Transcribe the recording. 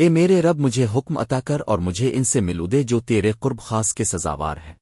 اے میرے رب، مجھے حکم عطا کر اور مجھے ان سے ملودے جو تیرے قرب خاص کے سزاوار ہے